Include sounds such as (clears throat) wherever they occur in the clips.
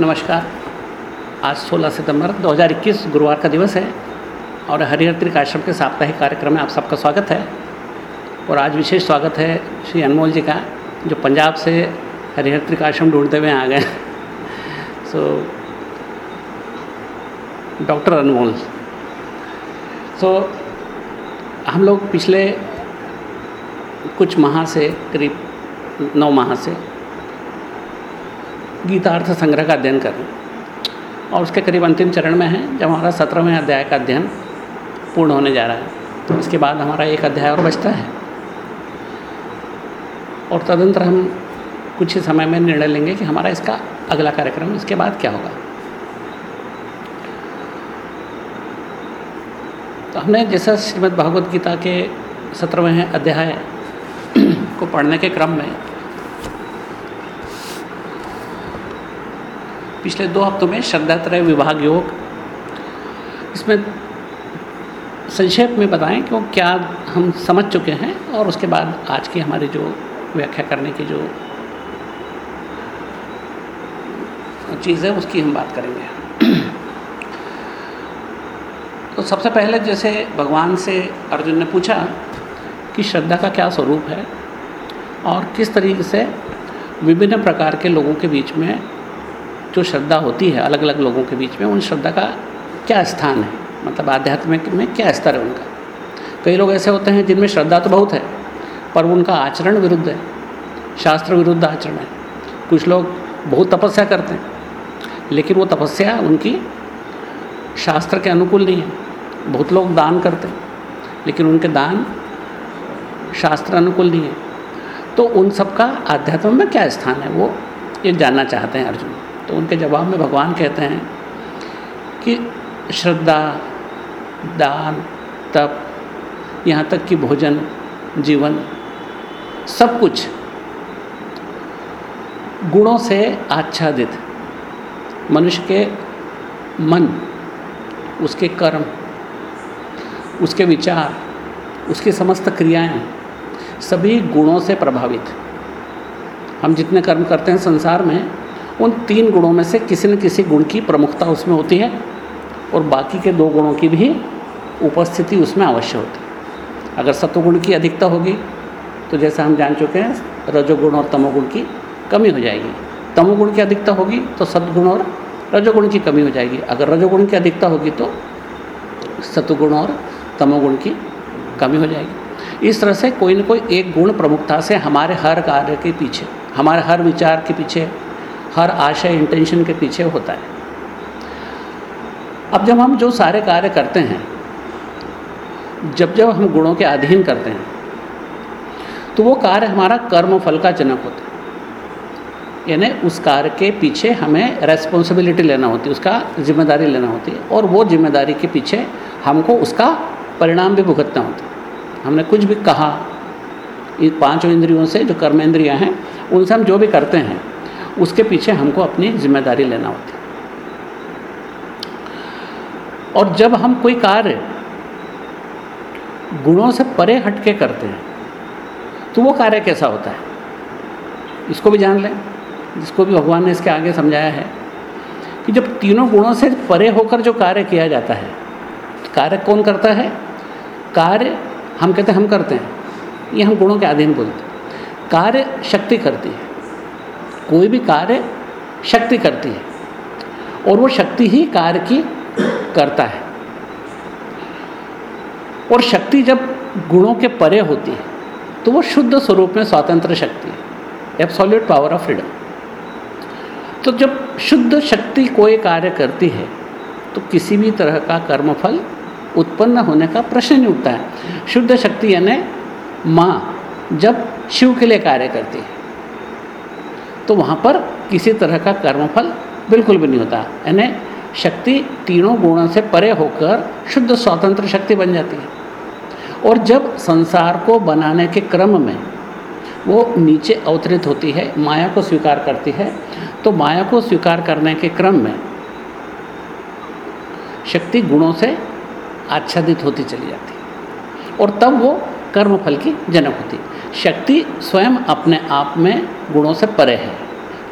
नमस्कार। आज 16 सितंबर 2021 गुरुवार का दिवस है और हरिहर आश्रम के साप्ताहिक कार्यक्रम में आप सबका स्वागत है। और आज विशेष स्वागत है श्री अनमोल जी का, जो पंजाब से हरिहर आश्रम ढूंढते हुए आ गए सो डॉक्टर अनमोल। सो हम लोग पिछले कुछ माह से, करीब नौ माह से गीतार्थ संग्रह का अध्ययन कर और उसके करीब अंतिम चरण में है, जब हमारा सत्रहवें अध्याय का अध्ययन पूर्ण होने जा रहा है। तो इसके बाद हमारा एक अध्याय और बचता है। और तदंतर हम कुछ ही समय में निर्णय लेंगे कि हमारा इसका अगला कार्यक्रम, इसके बाद क्या होगा। तो हमने जैसा श्रीमद् भागवत गीता के सत्रहवें अध्याय को पढ़ने के क्रम में पिछले दो हफ्तों में श्रद्धात्रय विभाग योग, इसमें संक्षेप में बताएँ कि वो क्या हम समझ चुके हैं और उसके बाद आज की हमारी जो व्याख्या करने की जो चीज़ है, उसकी हम बात करेंगे। तो सबसे पहले जैसे भगवान से अर्जुन ने पूछा कि श्रद्धा का क्या स्वरूप है और किस तरीके से विभिन्न प्रकार के लोगों के बीच में जो श्रद्धा होती है अलग अलग लोगों के बीच में, उन श्रद्धा का क्या स्थान है? मतलब आध्यात्मिक में क्या स्तर है उनका? कई लोग ऐसे होते हैं जिनमें श्रद्धा तो बहुत है, पर उनका आचरण विरुद्ध है, शास्त्र विरुद्ध आचरण है। कुछ लोग बहुत तपस्या करते हैं, लेकिन वो तपस्या उनकी शास्त्र के अनुकूल नहीं है। बहुत लोग दान करते हैं, लेकिन उनके दान शास्त्र अनुकूल नहीं है। तो उन सब का आध्यात्म में क्या स्थान है? वो ये जानना चाहते हैं अर्जुन। तो उनके जवाब में भगवान कहते हैं कि श्रद्धा, दान, तप, यहाँ तक कि भोजन, जीवन, सब कुछ गुणों से आच्छादित। मनुष्य के मन, उसके कर्म, उसके विचार, उसकी समस्त क्रियाएँ, सभी गुणों से प्रभावित। हम जितने कर्म करते हैं संसार में उन तीन गुणों में से किसी न किसी गुण की प्रमुखता उसमें होती है और बाकी के दो गुणों की भी उपस्थिति उसमें अवश्य होती है। अगर सत्वगुण की अधिकता होगी तो जैसा हम जान चुके हैं, रजोगुण और तमोगुण की कमी हो जाएगी। तमोगुण की अधिकता होगी तो सद्गुण और रजोगुण की कमी हो जाएगी। अगर रजोगुण की अधिकता होगी तो सतुगुण और तमोगुण की कमी हो जाएगी। इस तरह से कोई ना कोई एक गुण प्रमुखता से हमारे हर कार्य के पीछे, हमारे हर विचार के पीछे हर आशय इंटेंशन के पीछे होता है। अब जब हम जो सारे कार्य करते हैं, जब जब हम गुणों के अधीन करते हैं तो वो कार्य हमारा कर्म फल का जनक होता है। यानी उस कार्य के पीछे हमें रेस्पॉन्सिबिलिटी लेना होती है, उसका ज़िम्मेदारी लेना होती है और वो ज़िम्मेदारी के पीछे हमको उसका परिणाम भी भुगतना होता है। हमने कुछ भी कहा इन पाँचों इंद्रियों से जो कर्म कर्मेंद्रियाँ हैं, उनसे हम जो भी करते हैं उसके पीछे हमको अपनी ज़िम्मेदारी लेना होती है। और जब हम कोई कार्य गुणों से परे हट के करते हैं तो वो कार्य कैसा होता है? इसको भी जान लें, जिसको भी भगवान ने इसके आगे समझाया है कि जब तीनों गुणों से परे होकर जो कार्य किया जाता है तो कार्य कौन करता है? कार्य हम कहते हैं, हम करते हैं। ये हम गुणों के अधीन बोलते हैं। कार्य शक्ति करती है। कोई भी कार्य शक्ति करती है। और वो शक्ति ही कार्य की करता है। और शक्ति जब गुणों के परे होती है तो वो शुद्ध स्वरूप में स्वतंत्र शक्ति है। एब्सोल्यूट पावर ऑफ़ फ्रीडम तो जब शुद्ध शक्ति कोई कार्य करती है तो किसी भी तरह का कर्मफल उत्पन्न होने का प्रश्न नहीं उठता है। शुद्ध शक्ति यानी माँ जब शिव के लिए कार्य करती है। तो वहाँ पर किसी तरह का कर्मफल बिल्कुल भी नहीं होता। यानी शक्ति तीनों गुणों से परे होकर शुद्ध स्वतंत्र शक्ति बन जाती है। और जब संसार को बनाने के क्रम में वो नीचे अवतरित होती है, माया को स्वीकार करती है तो माया को स्वीकार करने के क्रम में शक्ति गुणों से आच्छादित होती चली जाती है। और तब वो कर्मफल की जनक होती। शक्ति स्वयं अपने आप में गुणों से परे है,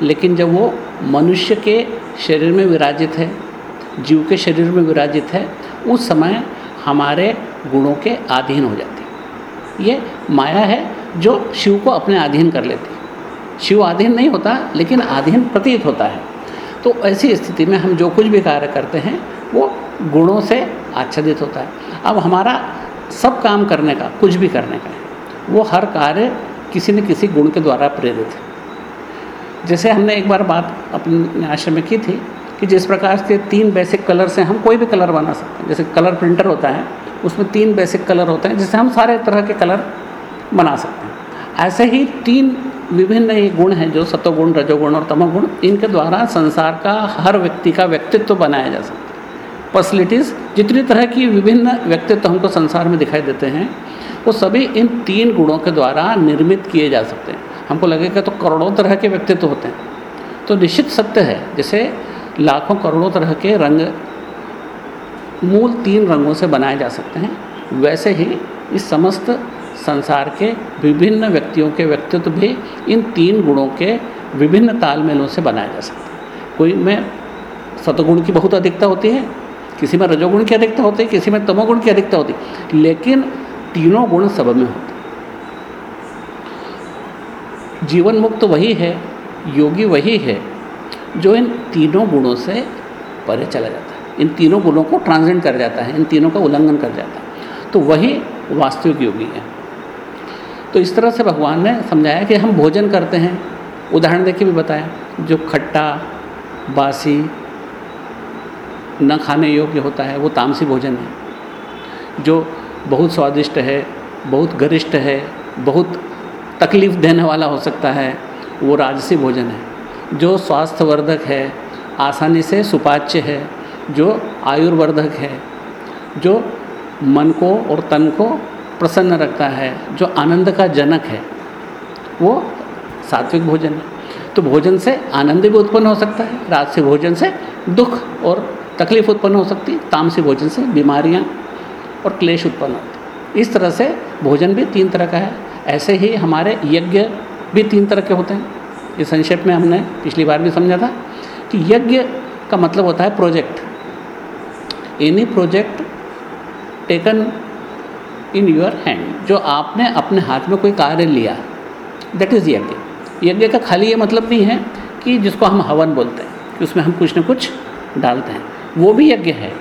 लेकिन जब वो मनुष्य के शरीर में विराजित है, जीव के शरीर में विराजित है, उस समय हमारे गुणों के अधीन हो जाती। ये माया है जो शिव को अपने अधीन कर लेती। शिव अधीन नहीं होता, लेकिन अधीन प्रतीत होता है। तो ऐसी स्थिति में हम जो कुछ भी कार्य करते हैं, वो गुणों से आच्छादित होता है। अब हमारा सब काम करने का, कुछ भी करने का वो हर कार्य किसी न किसी गुण के द्वारा प्रेरित है। जैसे हमने एक बार बात अपने आश्रम में की थी कि जिस प्रकार के तीन बेसिक कलर से हम कोई भी कलर बना सकते हैं। जैसे कलर प्रिंटर होता है, उसमें तीन बेसिक कलर होते हैं, जिससे हम सारे तरह के कलर बना सकते हैं। ऐसे ही तीन विभिन्न ये गुण हैं, जो सतोगुण रजोगुण और तमोगुण, इनके द्वारा संसार का हर व्यक्ति का व्यक्तित्व बनाया जा सकता है। पर्सनलिटीज़ जितनी तरह की विभिन्न व्यक्तित्व हमको संसार में दिखाई देते हैं, वो सभी इन तीन गुणों के द्वारा निर्मित किए जा सकते हैं। हमको लगेगा तो करोड़ों तरह के व्यक्तित्व होते हैं। तो निश्चित सत्य है, जैसे लाखों करोड़ों तरह के रंग, मूल तीन रंगों से बनाए जा सकते हैं, वैसे ही इस समस्त संसार के विभिन्न व्यक्तियों के व्यक्तित्व भी इन तीन गुणों के विभिन्न तालमेलों से बनाए जा सकते हैं। कोई में सतगुण की बहुत अधिकता होती है किसी में रजोगुण की अधिकता होती किसी में तमोगुण की अधिकता होती लेकिन तीनों गुण सब में होते जीवन मुक्त वही है, योगी वही है, जो इन तीनों गुणों से परे चला जाता है। इन तीनों गुणों को ट्रांसेंड कर जाता है, इन तीनों का उल्लंघन कर जाता है। तो वही वास्तविक योगी है। तो इस तरह से भगवान ने समझाया कि हम भोजन करते हैं। उदाहरण देके भी बताया, जो खट्टा, बासी न खाने योग्य होता है, वो तामसी भोजन है, जो बहुत स्वादिष्ट है, बहुत गरिष्ठ है, बहुत तकलीफ़ देने वाला हो सकता है, वो राजसी भोजन है। जो स्वास्थ्यवर्धक है, आसानी से सुपाच्य है, जो आयुर्वर्धक है, जो मन को और तन को प्रसन्न रखता है, जो आनंद का जनक है, वो सात्विक भोजन है। तो भोजन से आनंद भी उत्पन्न हो सकता है, राजसी भोजन से दुख और तकलीफ़ उत्पन्न हो सकती है तामसी भोजन से बीमारियाँ और क्लेश उत्पन्न होते इस तरह से भोजन भी तीन तरह का है। ऐसे ही हमारे यज्ञ भी तीन तरह के होते हैं। इस संक्षेप में हमने पिछली बार भी समझा था कि यज्ञ का मतलब होता है project. Any project taken in your hand जो आपने अपने हाथ में कोई कार्य लिया दैट इज़ यज्ञ। यज्ञ का खाली ये मतलब नहीं है कि जिसको हम हवन बोलते हैं, कि उसमें हम कुछ ना कुछ डालते हैं। वो भी यज्ञ है।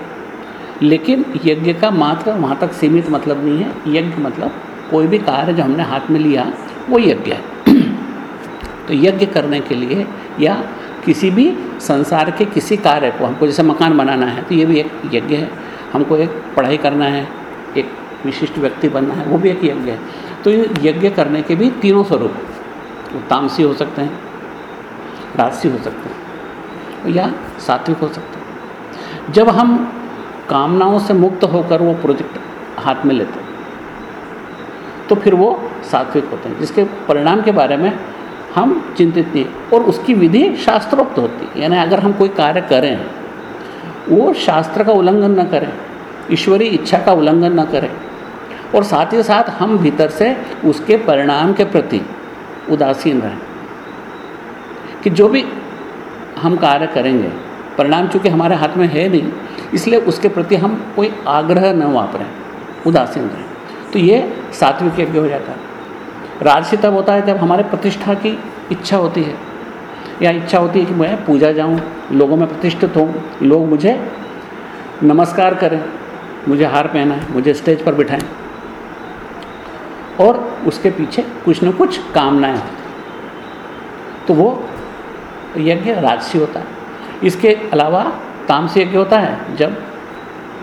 लेकिन यज्ञ का मात्र वहाँ तक सीमित मतलब नहीं है। यज्ञ मतलब कोई भी कार्य जो हमने हाथ में लिया, वो यज्ञ है। (clears throat) तो यज्ञ करने के लिए या किसी भी संसार के किसी कार्य को हमको जैसे मकान बनाना है तो ये भी एक यज्ञ है। हमको एक पढ़ाई करना है, एक विशिष्ट व्यक्ति बनना है, वो भी एक यज्ञ है। तो यज्ञ करने के भी तीनों स्वरूप वो तामसी हो सकते हैं, राजसी हो सकते हैं, या सात्विक हो सकते हैं। जब हम कामनाओं से मुक्त होकर वो प्रोजेक्ट हाथ में लेते तो फिर वो सात्विक होते हैं, जिसके परिणाम के बारे में हम चिंतित नहीं और उसकी विधि शास्त्रोक्त होती है, यानी अगर हम कोई कार्य करें, वो शास्त्र का उल्लंघन न करें, ईश्वरीय इच्छा का उल्लंघन न करें, और साथ ही साथ हम भीतर से उसके परिणाम के प्रति उदासीन रहें, कि जो भी हम कार्य करेंगे परिणाम चूँकि हमारे हाथ में है नहीं, इसलिए उसके प्रति हम कोई आग्रह न वापरें, उदासीन रहें। तो ये सात्विक यज्ञ हो जाता है। राजसी तब होता है जब हमारे प्रतिष्ठा की इच्छा होती है। या इच्छा होती है कि मैं पूजा जाऊँ, लोगों में प्रतिष्ठित हूँ लोग मुझे नमस्कार करें, मुझे हार पहना है मुझे स्टेज पर बिठाएँ। और उसके पीछे कुछ न कुछ कामनाएँ होती तो वो यज्ञ राजसी होता है। इसके अलावा तामसी यज्ञ होता है? जब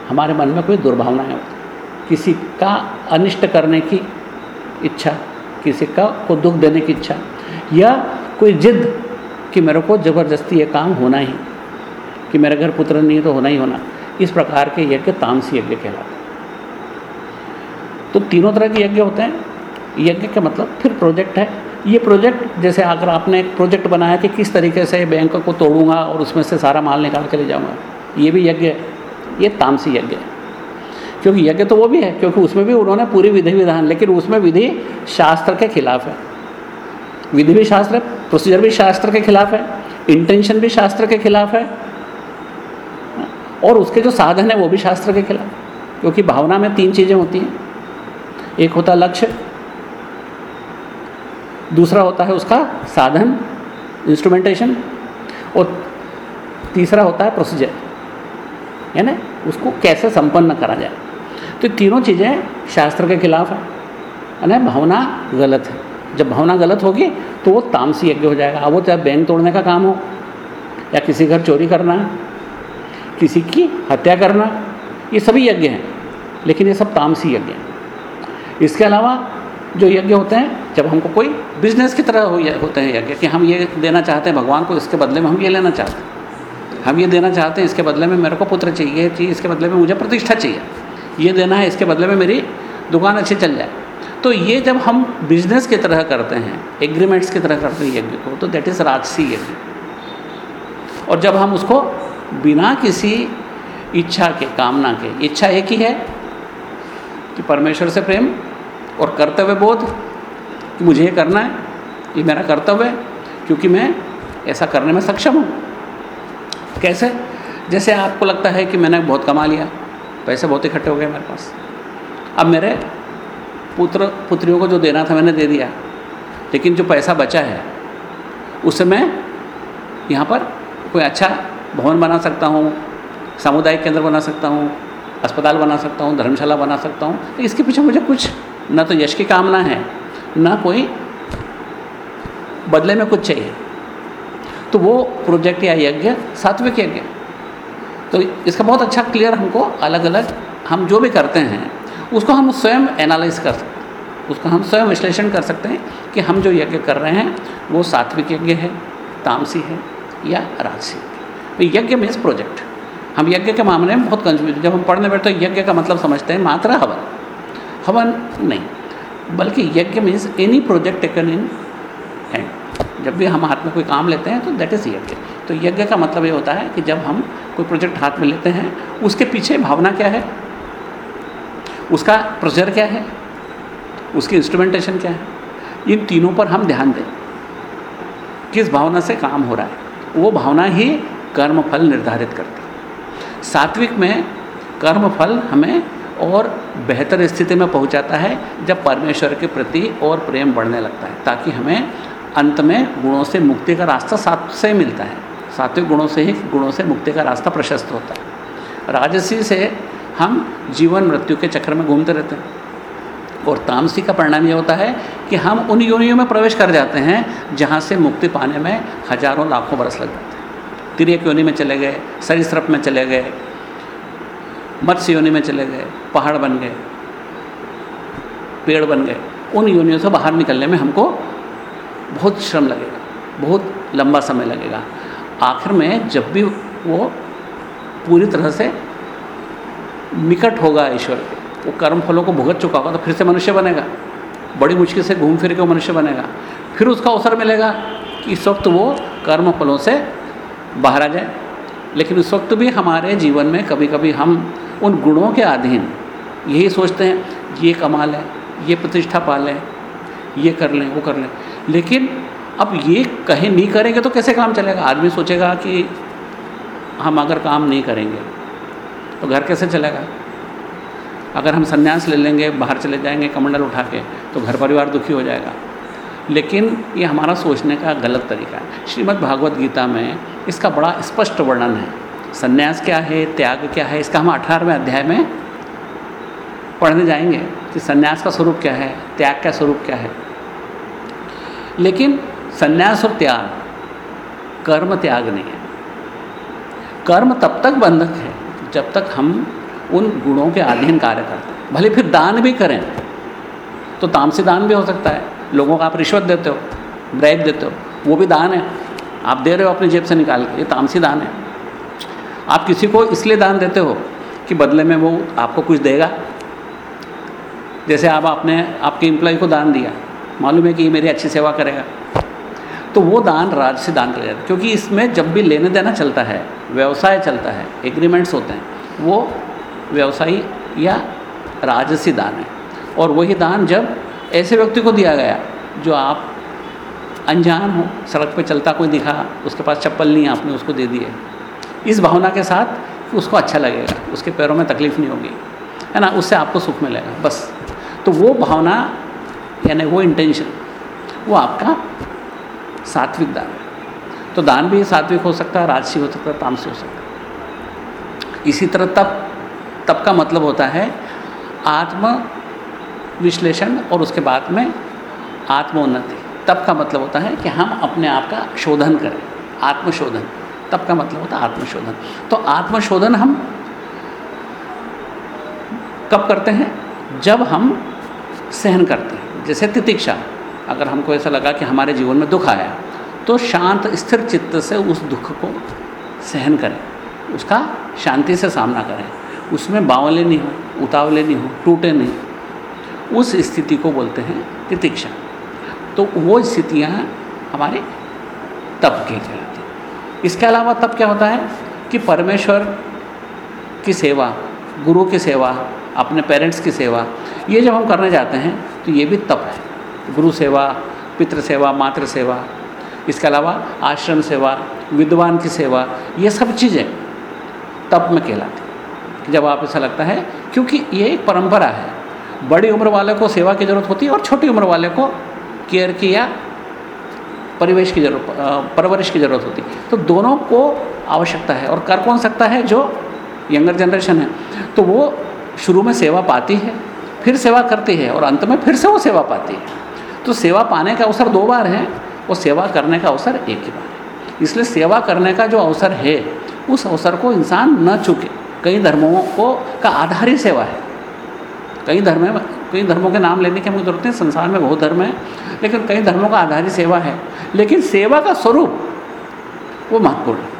हमारे मन में कोई दुर्भावनाएँ होती किसी का अनिष्ट करने की इच्छा, किसी का को दुख देने की इच्छा, या कोई जिद कि मेरे को ज़बरदस्ती ये काम होना ही, कि मेरे घर पुत्र नहीं है तो होना ही होना, इस प्रकार के यज्ञ तामसी यज्ञ कहलाते हैं। तो तीनों तरह के यज्ञ होते हैं। यज्ञ का मतलब फिर प्रोजेक्ट है। ये प्रोजेक्ट, जैसे अगर आपने एक प्रोजेक्ट बनाया कि किस तरीके से बैंक को तोड़ूँगा और उसमें से सारा माल निकाल के ले जाऊँगा, ये भी यज्ञ है। ये तामसी यज्ञ है। क्योंकि यज्ञ तो वो भी है, क्योंकि उसमें भी उन्होंने पूरी विधि विधान, लेकिन उसमें विधि शास्त्र के खिलाफ है। विधि भी शास्त्र है प्रोसीजर भी शास्त्र के खिलाफ है इंटेंशन भी शास्त्र के खिलाफ है, और उसके जो साधन है वो भी शास्त्र के खिलाफ। क्योंकि भावना में तीन चीज़ें होती हैं। एक होता लक्ष्य दूसरा होता है उसका साधन इंस्ट्रूमेंटेशन और तीसरा होता है प्रोसीजर है ना उसको कैसे संपन्न करा जाए। तो तीनों चीज़ें शास्त्र के खिलाफ है ना भावना गलत है। जब भावना गलत होगी तो वो तामसी यज्ञ हो जाएगा। अब वो चाहे बैंक तोड़ने का काम हो, या किसी घर चोरी करना, किसी की हत्या करना, ये सभी यज्ञ हैं, लेकिन ये सब तामसी यज्ञ हैं। इसके अलावा जो यज्ञ होते हैं जब हमको कोई बिज़नेस की तरह होते हैं यज्ञ कि हम ये देना चाहते हैं, भगवान को इसके बदले में हम ये लेना चाहते हैं। हम ये देना चाहते हैं, इसके बदले में मेरे को पुत्र चाहिए चाहिए इसके बदले में मुझे प्रतिष्ठा चाहिए। ये देना है, इसके बदले में मेरी दुकान अच्छी चल जाए। तो ये जब हम बिज़नेस की तरह करते हैं एग्रीमेंट्स की तरह करते हैं, यज्ञ को तो देट इज़ राजसी यज्ञ। और जब हम उसको बिना किसी इच्छा के, कामना के, इच्छा एक ही है कि परमेश्वर से प्रेम और कर्तव्य बोध कि मुझे ये करना है, ये मेरा कर्तव्य है, क्योंकि मैं ऐसा करने में सक्षम हूँ। कैसे? जैसे आपको लगता है कि मैंने बहुत कमा लिया, पैसे बहुत इकट्ठे हो गए मेरे पास। अब मेरे पुत्र, पुत्रियों को जो देना था मैंने दे दिया, लेकिन जो पैसा बचा है, उससे मैं यहाँ पर कोई अच्छा भवन बना सकता हूँ, सामुदायिक केंद्र बना सकता हूँ, अस्पताल बना सकता हूँ, धर्मशाला बना सकता हूँ तो इसके पीछे मुझे कुछ, ना तो यश की कामना है ना कोई बदले में कुछ चाहिए। तो वो प्रोजेक्ट या यज्ञ, सात्विक यज्ञ। तो इसका बहुत अच्छा क्लियर हमको अलग अलग हम जो भी करते हैं, उसको हम स्वयं एनालाइज कर सकते हैं उसका हम स्वयं विश्लेषण कर सकते हैं कि हम जो यज्ञ कर रहे हैं, वो सात्विक यज्ञ है, तामसी है या राजसी। तो यज्ञ मीन्स प्रोजेक्ट हम यज्ञ के मामले में बहुत कंफ्यूज जब हम पढ़ने बैठते तो यज्ञ का मतलब समझते हैं मात्रा हवन। हवन नहीं। बल्कि यज्ञ means any project taken in hand जब भी हम हाथ में कोई काम लेते हैं तो दैट इज़ यज्ञ। तो यज्ञ का मतलब ये होता है कि जब हम कोई प्रोजेक्ट हाथ में लेते हैं, उसके पीछे भावना क्या है? उसका प्रोसीजर क्या है? उसकी इंस्ट्रूमेंटेशन क्या है? इन तीनों पर हम ध्यान दें। किस भावना से काम हो रहा है? वो भावना ही कर्मफल निर्धारित करती है। सात्विक में कर्मफल हमें और बेहतर स्थिति में पहुंचाता है जब परमेश्वर के प्रति और प्रेम बढ़ने लगता है, ताकि हमें अंत में गुणों से मुक्ति का रास्ता सात से मिलता है। सात्विक गुणों से ही गुणों से मुक्ति का रास्ता प्रशस्त होता है। राजसी से हम जीवन मृत्यु के चक्र में घूमते रहते हैं। और तामसी का परिणाम ये होता है कि हम उन योनियों में प्रवेश कर जाते हैं जहाँ से मुक्ति पाने में हज़ारों लाखों बरस लग जाते हैं। तिरक योनि में चले गए, सरिसृप में चले गए मत्स्य योनि में चले गए, पहाड़ बन गए, पेड़ बन गए। उन योनियों से बाहर निकलने में हमको बहुत श्रम लगेगा, बहुत लंबा समय लगेगा। आखिर में जब भी वो पूरी तरह से निकट होगा ईश्वर के वो कर्म फलों को भुगत चुका होगा तो फिर से मनुष्य बनेगा। बड़ी मुश्किल से घूम फिर के मनुष्य बनेगा। फिर उसका अवसर मिलेगा कि इस वक्त वो कर्म फलों से बाहर आ जाए। लेकिन उस वक्त भी हमारे जीवन में कभी कभी हम उन गुणों के अधीन यही सोचते हैं, ये कमाल है, ये प्रतिष्ठा पा लें ये कर लें, वो कर लें। लेकिन अब ये कहीं नहीं करेंगे तो कैसे काम चलेगा? आदमी सोचेगा कि हम अगर काम नहीं करेंगे तो घर कैसे चलेगा? अगर हम संन्यास ले लेंगे, बाहर चले जाएँगे, कमंडल उठा के तो घर परिवार दुखी हो जाएगा। लेकिन ये हमारा सोचने का गलत तरीका है। श्रीमद् भागवत गीता में इसका बड़ा स्पष्ट वर्णन है। संन्यास क्या है, त्याग क्या है, इसका हम अठारहवें अध्याय में पढ़ने जाएँगे कि संन्यास का स्वरूप क्या है, त्याग का स्वरूप क्या है। लेकिन संन्यास और त्याग, कर्म त्याग नहीं है। कर्म तब तक बंधक है, जब तक हम उन गुणों के अधीन कार्य करते हैं। भले फिर दान भी करें तो तामसी दान भी हो सकता है। लोगों को आप रिश्वत देते हो ब्रैब देते हो, वो भी दान है। आप दे रहे हो अपनी जेब से निकाल के, ये तामसी दान है। आप किसी को इसलिए दान देते हो कि बदले में वो आपको कुछ देगा? जैसे आप आपने, आपके एम्प्लॉय को दान दिया, मालूम है कि ये मेरी अच्छी सेवा करेगा। तो वो दान राज से दान कर जाता है, क्योंकि इसमें जब भी लेने देना चलता है, व्यवसाय चलता है एग्रीमेंट्स होते हैं, वो व्यवसायी या राजसी दान है। और वही दान जब ऐसे व्यक्ति को दिया गया, जो आप अनजान हो, सड़क पे चलता कोई दिखा, उसके पास चप्पल नहीं आपने उसको दे दिए। इस भावना के साथ उसको अच्छा लगेगा, उसके पैरों में तकलीफ़ नहीं होगी, है ना? उससे आपको सुख मिलेगा, बस। तो वो भावना, यानी वो इंटेंशन वो आपका सात्विक दान है। तो दान भी सात्विक हो सकता है, राजसी हो सकता है, तामसी हो सकता है। इसी तरह तप तप का मतलब होता है आत्म विश्लेषण और उसके बाद में आत्मोन्नति। तप का मतलब होता है कि हम अपने आप का शोधन करें, आत्मशोधन। तप का मतलब होता है आत्मशोधन। तो आत्मशोधन हम कब करते हैं? जब हम सहन करते हैं। जैसे तितिक्षा, अगर हमको ऐसा लगा कि हमारे जीवन में दुख आया तो शांत, स्थिर चित्त से उस दुख को सहन करें। उसका शांति से सामना करें। उसमें बावले नहीं हो, उतावले नहीं हो, टूटे नहीं। उस स्थिति को बोलते हैं तितिक्षा। तो वो स्थितियाँ हमारे तप के हैं। इसके अलावा तब क्या होता है कि परमेश्वर की सेवा, गुरु की सेवा, अपने पेरेंट्स की सेवा, ये जब हम करने जाते हैं तो ये भी तप है। गुरु सेवा, पितृ सेवा, मातृ सेवा, इसके अलावा आश्रम सेवा, विद्वान की सेवा, ये सब चीज़ें तप में कहलाती जब आप ऐसा लगता है, क्योंकि ये एक परंपरा है। बड़ी उम्र वाले को सेवा की ज़रूरत होती है और छोटी उम्र वाले को केयर की या परिवेश की ज़रूरत परवरिश की ज़रूरत होती। तो दोनों को आवश्यकता है। और कर कौन सकता है? जो यंगर जनरेशन है। तो वो शुरू में सेवा पाती है, फिर सेवा करती है और अंत में फिर से वो सेवा पाती है। तो सेवा पाने का अवसर दो बार है, और सेवा करने का अवसर एक ही बार है। इसलिए सेवा करने का जो अवसर है, उस अवसर को इंसान न चुके। कई धर्मों को का आधार ही सेवा है। कई धर्म कई धर्मों के नाम लेने की हमें ज़रूरत नहीं, संसार में बहुत धर्म है, लेकिन कई धर्मों का आधार ही सेवा है। लेकिन सेवा का स्वरूप वो महत्वपूर्ण है।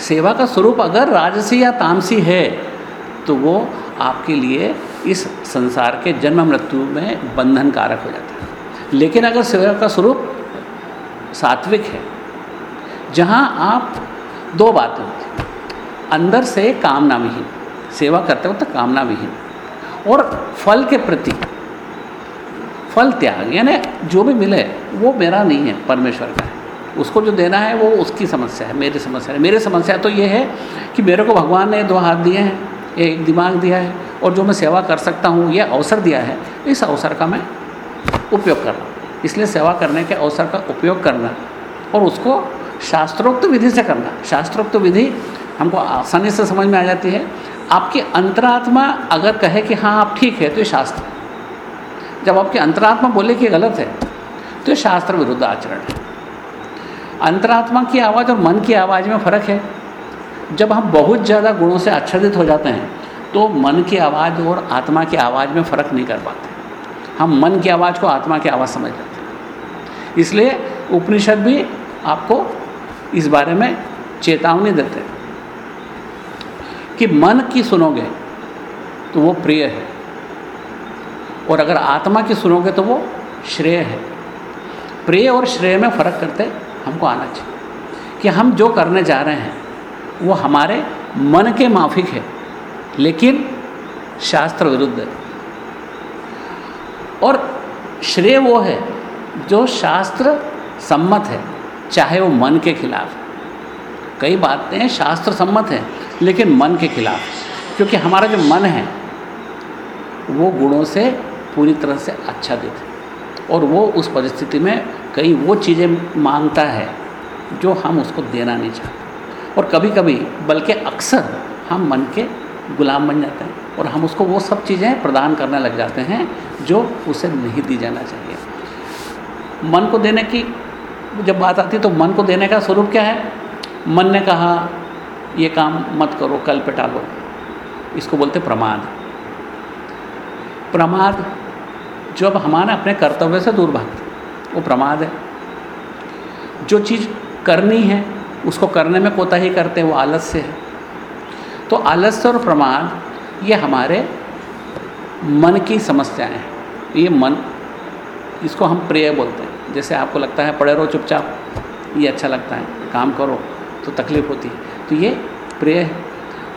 सेवा का स्वरूप अगर राजसी या तामसी है तो वो आपके लिए इस संसार के जन्म मृत्यु में बंधन कारक हो जाता है। लेकिन अगर सेवा का स्वरूप सात्विक है, जहाँ आप दो बातें होती अंदर से कामना विहीन सेवा करते वक्त कामना विहीन और फल के प्रति, फल त्याग, यानी जो भी मिले, वो मेरा नहीं है, परमेश्वर का है। उसको जो देना है, वो उसकी समस्या है, मेरी समस्या है। मेरी समस्या तो ये है कि मेरे को भगवान ने दो हाथ दिए हैं, एक दिमाग दिया है, और जो मैं सेवा कर सकता हूँ यह अवसर दिया है, इस अवसर का मैं उपयोग कर रहा हूँ। इसलिए सेवा करने के अवसर का उपयोग करना और उसको शास्त्रोक्त विधि से करना। शास्त्रोक्त विधि हमको आसानी से समझ में आ जाती है। आपकी अंतरात्मा अगर कहे कि हाँ आप ठीक है तो ये शास्त्र जब आपकी अंतरात्मा बोले कि गलत है तो ये शास्त्र विरुद्ध आचरण है। अंतरात्मा की आवाज़ और मन की आवाज़ में फ़र्क है। जब हम बहुत ज़्यादा गुणों से आच्छादित हो जाते हैं तो मन की आवाज़ और आत्मा की आवाज़ में फ़र्क नहीं कर पाते। हम मन की आवाज़ को आत्मा की आवाज़ समझ लेते हैं। इसलिए उपनिषद भी आपको इस बारे में चेतावनी देते हैं। कि मन की सुनोगे तो वो प्रिय है। और अगर आत्मा की सुनोगे तो वो श्रेय है। प्रिय और श्रेय में फ़र्क करते हमको आना चाहिए कि हम जो करने जा रहे हैं, वो हमारे मन के माफिक है, लेकिन शास्त्र विरुद्ध है। और श्रेय वो है जो शास्त्र सम्मत है, चाहे वो मन के खिलाफ। कई बातें शास्त्र सम्मत हैं लेकिन मन के खिलाफ। क्योंकि हमारा जो मन है, वो गुणों से पूरी तरह से आच्छादित है। और वो उस परिस्थिति में कई वो चीज़ें माँगता है, जो हम उसको देना नहीं चाहते। और कभी कभी बल्कि अक्सर हम मन के गुलाम बन जाते हैं और हम उसको वो सब चीज़ें प्रदान करने लग जाते हैं, जो उसे नहीं दी जाना चाहिए। मन को देने की, जब बात आती है तो मन को देने का स्वरूप क्या है? मन ने कहा ये काम मत करो, कल पे टालो। इसको बोलते प्रमाद। प्रमाद जब हमारे अपने कर्तव्य से दूर भागते वो प्रमाद है। जो चीज़ करनी है, उसको करने में कोताही करते हैं, वो आलस्य है। तो आलस्य और प्रमाद, ये हमारे मन की समस्याएँ हैं। ये मन, इसको हम प्रिय बोलते हैं। जैसे आपको लगता है, पड़े रहो चुपचाप, ये अच्छा लगता है। काम करो तो तकलीफ़ होती है। तो ये प्रिय है।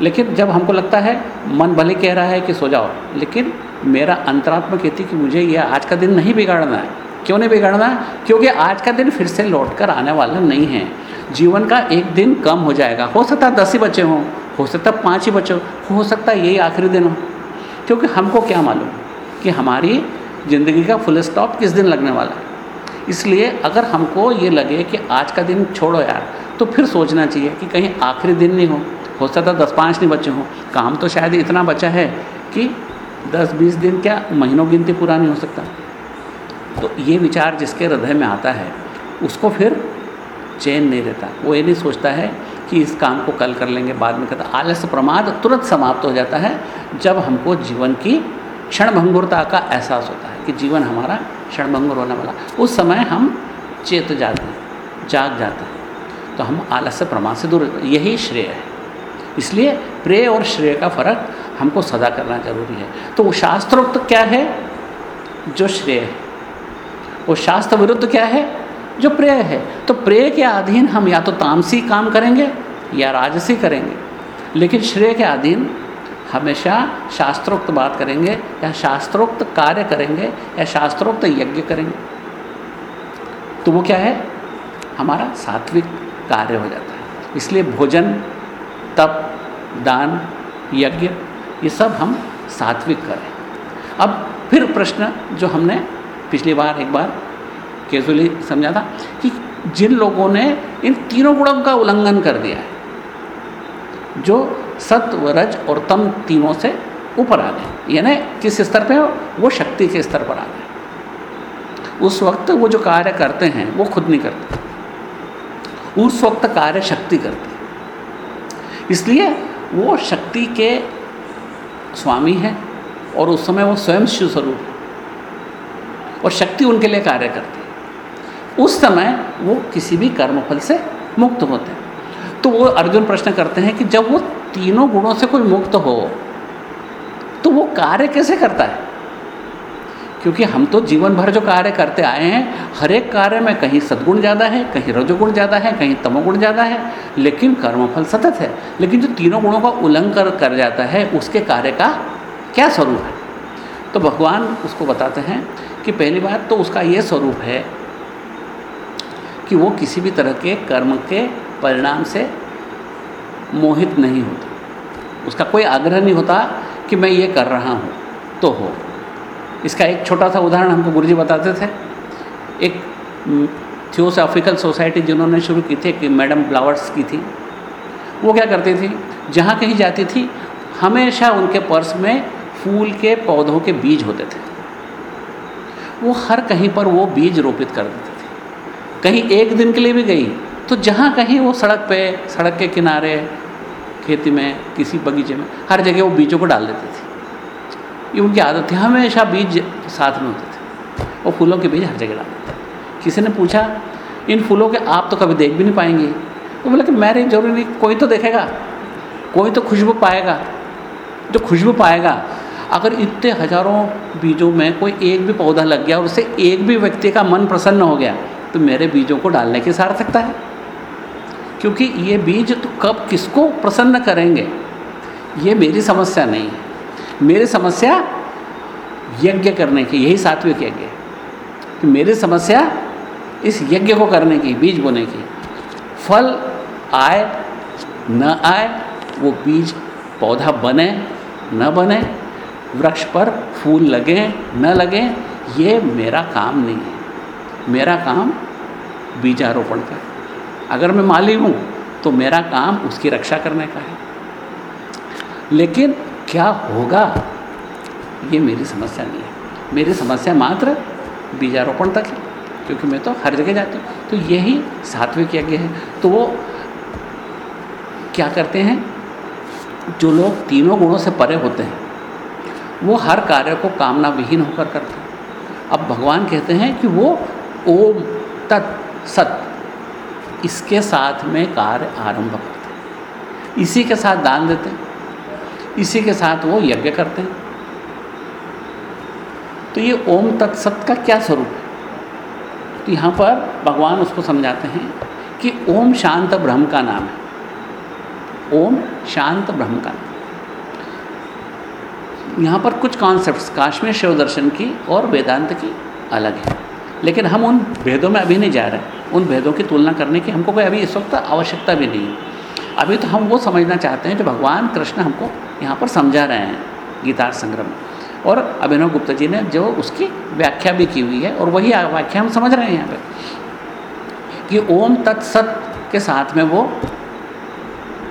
लेकिन जब हमको लगता है, मन भले कह रहा है कि सो जाओ, लेकिन मेरा अंतरात्मा कहती कि मुझे ये आज का दिन नहीं बिगाड़ना है। क्यों नहीं बिगाड़ना क्योंकि आज का दिन फिर से लौट कर आने वाला नहीं है। जीवन का एक दिन कम हो जाएगा। हो सकता है दस ही बच्चे हों, हो सकता है पाँच ही बच्चे हो हो सकता है यही आखिरी दिन हो। क्योंकि हमको क्या मालूम कि हमारी ज़िंदगी का फुल स्टॉप किस दिन लगने वाला है। इसलिए अगर हमको ये लगे कि आज का दिन छोड़ो यार तो फिर सोचना चाहिए कि कहीं आखिरी दिन नहीं हो हो सकता दस पाँच नहीं बच्चे हों। काम तो शायद इतना बचा है कि दस बीस दिन क्या महीनों गिनती पूरा नहीं हो सकता। तो ये विचार जिसके हृदय में आता है, उसको फिर चैन नहीं रहता। वो ये नहीं सोचता है कि इस काम को कल कर लेंगे, बाद में करता। आलस्य प्रमाद तुरंत समाप्त हो जाता है जब हमको जीवन की क्षण भंगुरता का एहसास होता है कि जीवन हमारा क्षण भंगुर होने वाला। उस समय हम चेत जाते हैं, जाग जाते हैं। तो हम आलस्य प्रमाण से दूर यही श्रेय है। इसलिए प्रेय और श्रेय का फ़र्क हमको सदा करना ज़रूरी है। तो वो शास्त्रोक्त क्या है? जो श्रेय है। वो शास्त्र विरुद्ध क्या है? जो प्रेय है। तो प्रेय के अधीन हम या तो तामसी काम करेंगे या राजसी करेंगे। लेकिन श्रेय के अधीन हमेशा शास्त्रोक्त बात करेंगे या शास्त्रोक्त कार्य करेंगे या शास्त्रोक्त यज्ञ करेंगे। तो वो क्या है? हमारा सात्विक कार्य हो जाता है। इसलिए भोजन, तप, दान, यज्ञ, ये सब हम सात्विक करें। अब फिर प्रश्न जो हमने पिछली बार एक बार कैजुअली समझा था कि जिन लोगों ने इन तीनों गुणों का उल्लंघन कर दिया है, जो सत्व रज और तम तीनों से ऊपर आ गए, यानी किस स्तर पे वो शक्ति के स्तर पर आ गए। उस वक्त वो जो कार्य करते हैं, वो खुद नहीं करते। उस वक्त कार्य शक्ति करती इसलिए वो शक्ति के स्वामी हैं और उस समय वो स्वयं शिव स्वरूप है और शक्ति उनके लिए कार्य करती है। उस समय वो किसी भी कर्मफल से मुक्त होते हैं। तो वो अर्जुन प्रश्न करते हैं कि जब वो तीनों गुणों से कोई मुक्त हो तो वो कार्य कैसे करता है? क्योंकि हम तो जीवन भर जो कार्य करते आए हैं, हर एक कार्य में कहीं सद्गुण ज़्यादा है, कहीं रजोगुण ज़्यादा है, कहीं तमोगुण ज़्यादा है, लेकिन कर्मफल सतत है। लेकिन जो तीनों गुणों का उल्लंघन कर जाता है, उसके कार्य का क्या स्वरूप है? तो भगवान उसको बताते हैं कि पहली बात तो उसका ये स्वरूप है कि वो किसी भी तरह के कर्म के परिणाम से मोहित नहीं होता। उसका कोई आग्रह नहीं होता कि मैं ये कर रहा हूँ तो हो। इसका एक छोटा सा उदाहरण हमको गुरुजी बताते थे। एक थियोसॉफिकल सोसाइटी जिन्होंने शुरू की थी, कि मैडम ब्लावर्स की थी। वो क्या करती थी? जहाँ कहीं जाती थी, हमेशा उनके पर्स में फूल के पौधों के बीज होते थे। वो हर कहीं पर वो बीज रोपित कर देते थे। कहीं एक दिन के लिए भी गई तो जहाँ कहीं वो सड़क पे, सड़क के किनारे, खेती में, किसी बगीचे में, हर जगह वो बीजों को डाल देते थे। ये उनकी आदत थी, हमेशा बीज साथ में होते थे। वो फूलों के बीज हर जगह डाल थे। किसी ने पूछा, इन फूलों के आप तो कभी देख भी नहीं पाएँगे? तो बोला कि मेरे ज़रूरी नहीं, कोई तो देखेगा, कोई तो खुशबू पाएगा। जो खुशबू पाएगा, अगर इतने हज़ारों बीजों में कोई एक भी पौधा लग गया और उससे एक भी व्यक्ति का मन प्रसन्न हो गया तो मेरे बीजों को डालने की सार्थकता है। क्योंकि ये बीज तो कब किसको प्रसन्न करेंगे, ये मेरी समस्या नहीं है। मेरी समस्या यज्ञ करने की, यही सात्विक यज्ञ है। कि मेरी समस्या इस यज्ञ को करने की, बीज बोने की। फल आए, न आए, वो बीज पौधा बने, न बने, वृक्ष पर फूल लगे, न लगे, ये मेरा काम नहीं है। मेरा काम बीजारोपण का है। अगर मैं माली हूँ तो मेरा काम उसकी रक्षा करने का है। लेकिन क्या होगा? ये मेरी समस्या नहीं है। मेरी समस्या मात्र बीजारोपण तक है, क्योंकि मैं तो हर जगह जाती हूँ। तो यही सात्विक यज्ञ है। तो वो क्या करते हैं? जो लोग तीनों गुणों से परे होते हैं, वो हर कार्य को कामना विहीन होकर करते हैं। अब भगवान कहते हैं कि वो ओम तत् सत, इसके साथ में कार्य आरंभ करते हैं। इसी के साथ दान देते हैं। इसी के साथ वो यज्ञ करते हैं। तो ये ओम तत्सत का क्या स्वरूप है? तो यहाँ पर भगवान उसको समझाते हैं कि ओम शांत ब्रह्म का नाम है। ओम शांत ब्रह्म का नाम। यहाँ पर कुछ कॉन्सेप्ट्स काश्मीर शिव दर्शन की और वेदांत की अलग है। लेकिन हम उन भेदों में अभी नहीं जा रहे उन भेदों की तुलना करने की हमको कोई अभी इस वक्त आवश्यकता भी नहीं है। अभी तो हम वो समझना चाहते हैं जो भगवान कृष्ण हमको यहाँ पर समझा रहे हैं गीता संग्रह में। और अभिनव गुप्ता जी ने जो उसकी व्याख्या भी की हुई है और वही व्याख्या हम समझ रहे हैं यहाँ पर कि ओम तत्सत के साथ में वो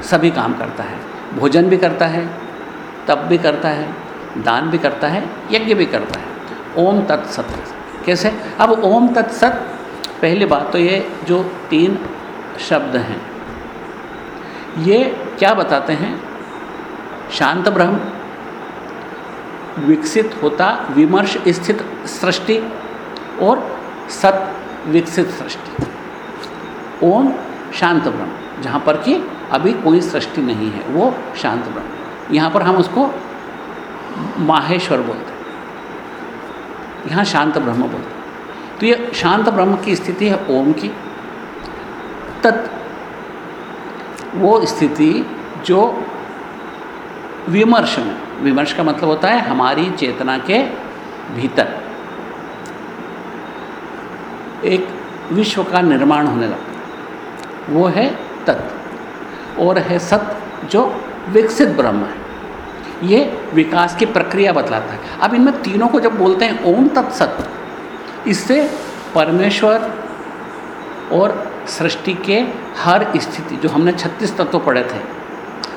सभी काम करता है। भोजन भी करता है, तप भी करता है, दान भी करता है, यज्ञ भी करता है। ओम तत्सत कैसे? अब ओम तत्सत पहली बात तो ये जो तीन शब्द हैं ये क्या बताते हैं? शांत ब्रह्म, विकसित होता, विमर्श स्थित सृष्टि और सत विकसित सृष्टि। ओम शांत ब्रह्म, जहाँ पर कि अभी कोई सृष्टि नहीं है, वो शांत ब्रह्म। यहाँ पर हम उसको माहेश्वर बोलते हैं। यहाँ शांत ब्रह्म बोलते हैं। तो ये शांत ब्रह्म की स्थिति है ओम की तत् वो स्थिति जो विमर्श में, विमर्श का मतलब होता है हमारी चेतना के भीतर। एक विश्व का निर्माण होने लगता वो है तत्व और है सत्य जो विकसित ब्रह्म है। ये विकास की प्रक्रिया बतलाता है। अब इनमें तीनों को जब बोलते हैं, ओम तत्सत इससे परमेश्वर और सृष्टि के हर स्थिति, जो हमने छत्तीस तत्व पढ़े थे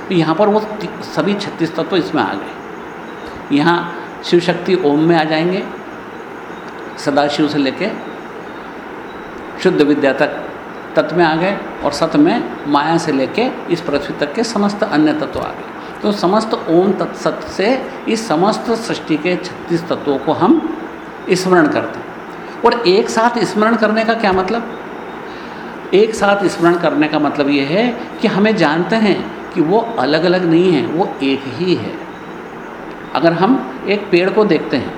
तो यहाँ पर वो सभी छत्तीस तत्व इसमें आ गए। यहाँ शिव शक्ति ओम में आ जाएँगे, सदाशिव से लेके शुद्ध विद्या तक, तत्व में आ गए और सत में माया से लेके इस पृथ्वी तक के समस्त अन्य तत्व आ गए। तो समस्त ओम तत्सत से इस समस्त सृष्टि के छत्तीस तत्वों को हम स्मरण करते हैं। और एक साथ स्मरण करने का क्या मतलब? एक साथ स्मरण करने का मतलब ये है कि हमें जानते हैं कि वो अलग अलग नहीं है, वो एक ही है। अगर हम एक पेड़ को देखते हैं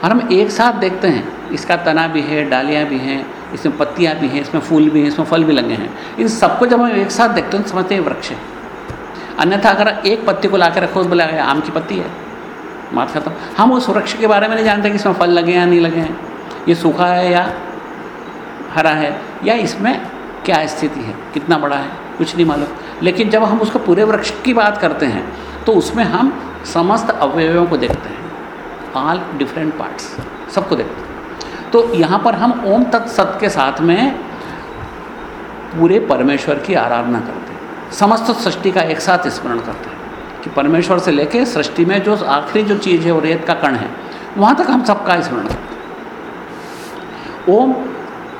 और हम एक साथ देखते हैं, इसका तना भी है, डालियाँ भी हैं, इसमें पत्तियाँ भी हैं, इसमें फूल भी हैं, इसमें फल भी लगे हैं, इन सबको जब हम एक साथ देखते हैं तो समझते हैं वृक्ष है। अन्यथा अगर एक पत्ती को ला के रखो तो बोला आम की पत्ती है। बात खत्म। हम उस वृक्ष के बारे में नहीं जानते कि इसमें फल लगे या नहीं लगे हैं। ये सूखा है या हरा है या इसमें क्या स्थिति है? कितना बड़ा है? कुछ नहीं मालूम। लेकिन जब हम उसको पूरे वृक्ष की बात करते हैं तो उसमें हम समस्त अवयवों को देखते हैं। ऑल डिफरेंट पार्ट्स सबको देखते हैं। तो यहाँ पर हम ओम तत्सत के साथ में पूरे परमेश्वर की आराधना करते हैं। समस्त सृष्टि का एक साथ स्मरण करते हैं कि परमेश्वर से लेके सृष्टि में जो आखिरी जो चीज़ है वो रेत का कण है, वहाँ तक हम सबका स्मरण करते हैं। ओम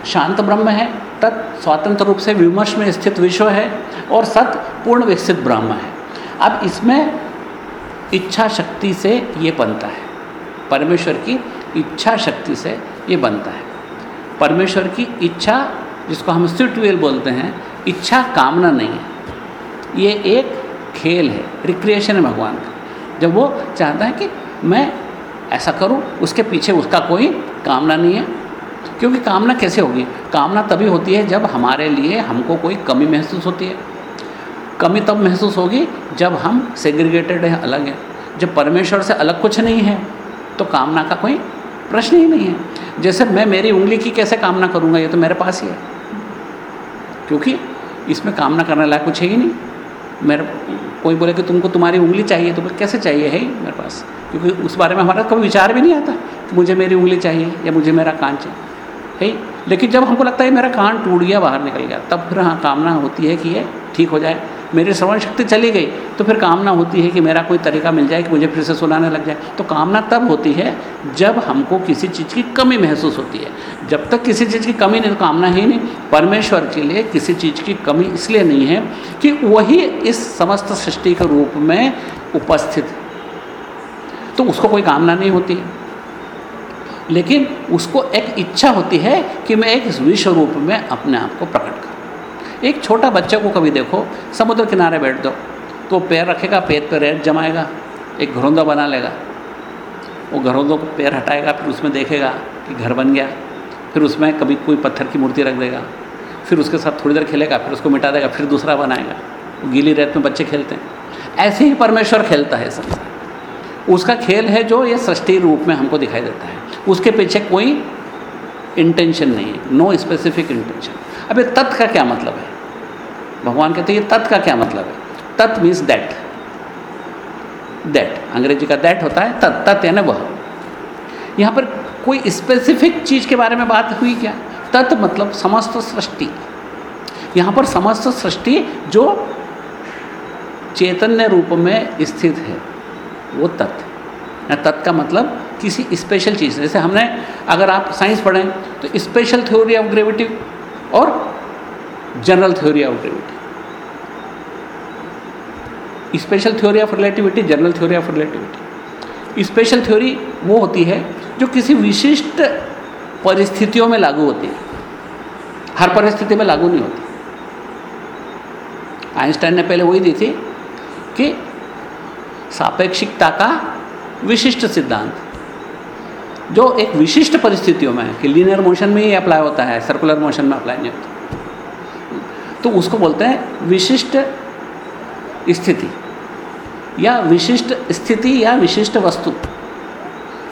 शांत ब्रह्म है तत् स्वतंत्र रूप से विमर्श में स्थित विश्व है और सत पूर्ण विकसित ब्रह्म है। अब इसमें इच्छा शक्ति से ये बनता है। परमेश्वर की इच्छा शक्ति से ये बनता है। परमेश्वर की इच्छा, जिसको हम स्पिरिचुअल बोलते हैं, इच्छा कामना नहीं है। ये एक खेल है रिक्रिएशन है भगवान का। जब वो चाहता है कि मैं ऐसा करूँ, उसके पीछे उसका कोई कामना नहीं है। क्योंकि कामना कैसे होगी? कामना तभी होती है जब हमारे लिए हमको कोई कमी महसूस होती है। कमी तब महसूस होगी जब हम सेग्रीगेटेड हैं, अलग हैं। जब परमेश्वर से अलग कुछ नहीं है तो कामना का कोई प्रश्न ही नहीं है। जैसे मैं मेरी उंगली की कैसे कामना करूँगा? ये तो मेरे पास ही है। क्योंकि इसमें कामना करने लायक कुछ है ही नहीं। मेरे, कोई बोले कि तुमको तुम्हारी उंगली चाहिए तो कैसे चाहिए? है ही मेरे पास। क्योंकि उस बारे में हमारा कभी विचार भी नहीं आता कि मुझे मेरी उंगली चाहिए या मुझे मेरा कान चाहिए। है लेकिन जब हमको लगता है मेरा कान टूट गया, बाहर निकल गया, तब फिर हाँ कामना होती है कि ये ठीक हो जाए। मेरी श्रवण शक्ति चली गई तो फिर कामना होती है कि मेरा कोई तरीका मिल जाए कि मुझे फिर से सुनाने लग जाए। तो कामना तब होती है जब हमको किसी चीज़ की कमी महसूस होती है। जब तक किसी चीज़ की कमी नहीं तो कामना ही नहीं, परमेश्वर के लिए किसी चीज़ की कमी इसलिए नहीं है कि वही इस समस्त सृष्टि के रूप में उपस्थित। तो उसको कोई कामना नहीं होती। है लेकिन उसको एक इच्छा होती है कि मैं एक विश्व रूप में अपने आप को प्रकट करूँ। एक छोटा बच्चे को कभी देखो, समुद्र किनारे बैठ दो तो पैर रखेगा पैर पर रेत जमाएगा, एक घरौंदा बना लेगा। वो घरौंदों को पैर हटाएगा, फिर उसमें देखेगा कि घर बन गया, फिर उसमें कभी कोई पत्थर की मूर्ति रख देगा, फिर उसके साथ थोड़ी देर खेलेगा, फिर उसको मिटा देगा, फिर दूसरा बनाएगा। गीली रेत में बच्चे खेलते हैं। ऐसे ही परमेश्वर खेलता है संसार उसका खेल है जो ये सृष्टि रूप में हमको दिखाई देता है। उसके पीछे कोई इंटेंशन नहीं है नो स्पेसिफिक इंटेंशन अब ये तत् का क्या मतलब है? भगवान कहते हैं, ये तत् का क्या मतलब है? तत् मीन्स दैट दैट अंग्रेज़ी का दैट होता है, तत्. तत् यानी वह. यहाँ पर कोई स्पेसिफिक चीज़ के बारे में बात हुई क्या? तत् मतलब समस्त सृष्टि. यहाँ पर समस्त सृष्टि जो चैतन्य रूप में स्थित है, वो तत्व तत् का मतलब किसी स्पेशल चीज़, जैसे हमने, अगर आप साइंस पढ़ें तो स्पेशल थ्योरी ऑफ़ ग्रेविटी और general theory of gravity special theory of relativity general theory of relativity special theory वो होती है, जो किसी विशिष्ट परिस्थितियों में लागू होती है। हर परिस्थिति में लागू नहीं होती। आइंस्टाइन ने पहले वही दी थी कि सापेक्षिकता का विशिष्ट सिद्धांत। जो एक विशिष्ट परिस्थितियों में है कि लीनियर मोशन में ही अप्लाई होता है सर्कुलर मोशन में अप्लाई नहीं होता। तो उसको बोलते हैं विशिष्ट स्थिति, या विशिष्ट स्थिति, या विशिष्ट वस्तु,